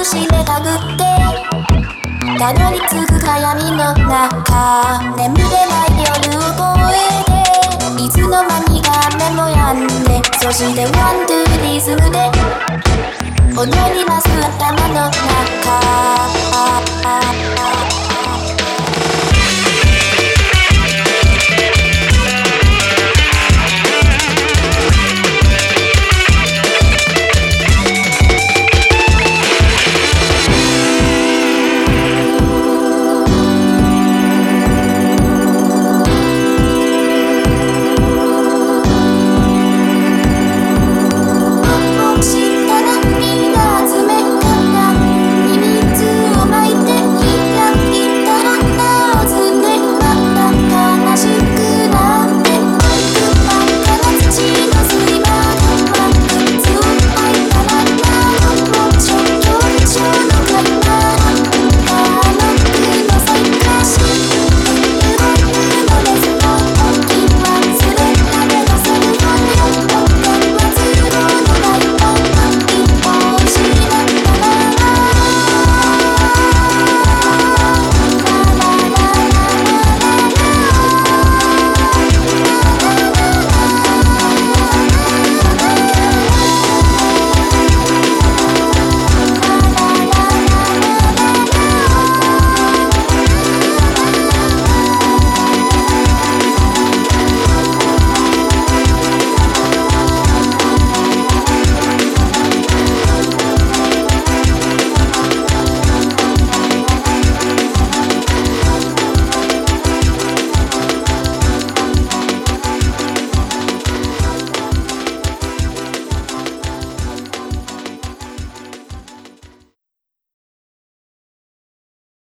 くしてたぐって。たどり着くか闇の中眠れない夜を越えていつの間にか雨もやんでそして one two リズムで踊ります頭の中。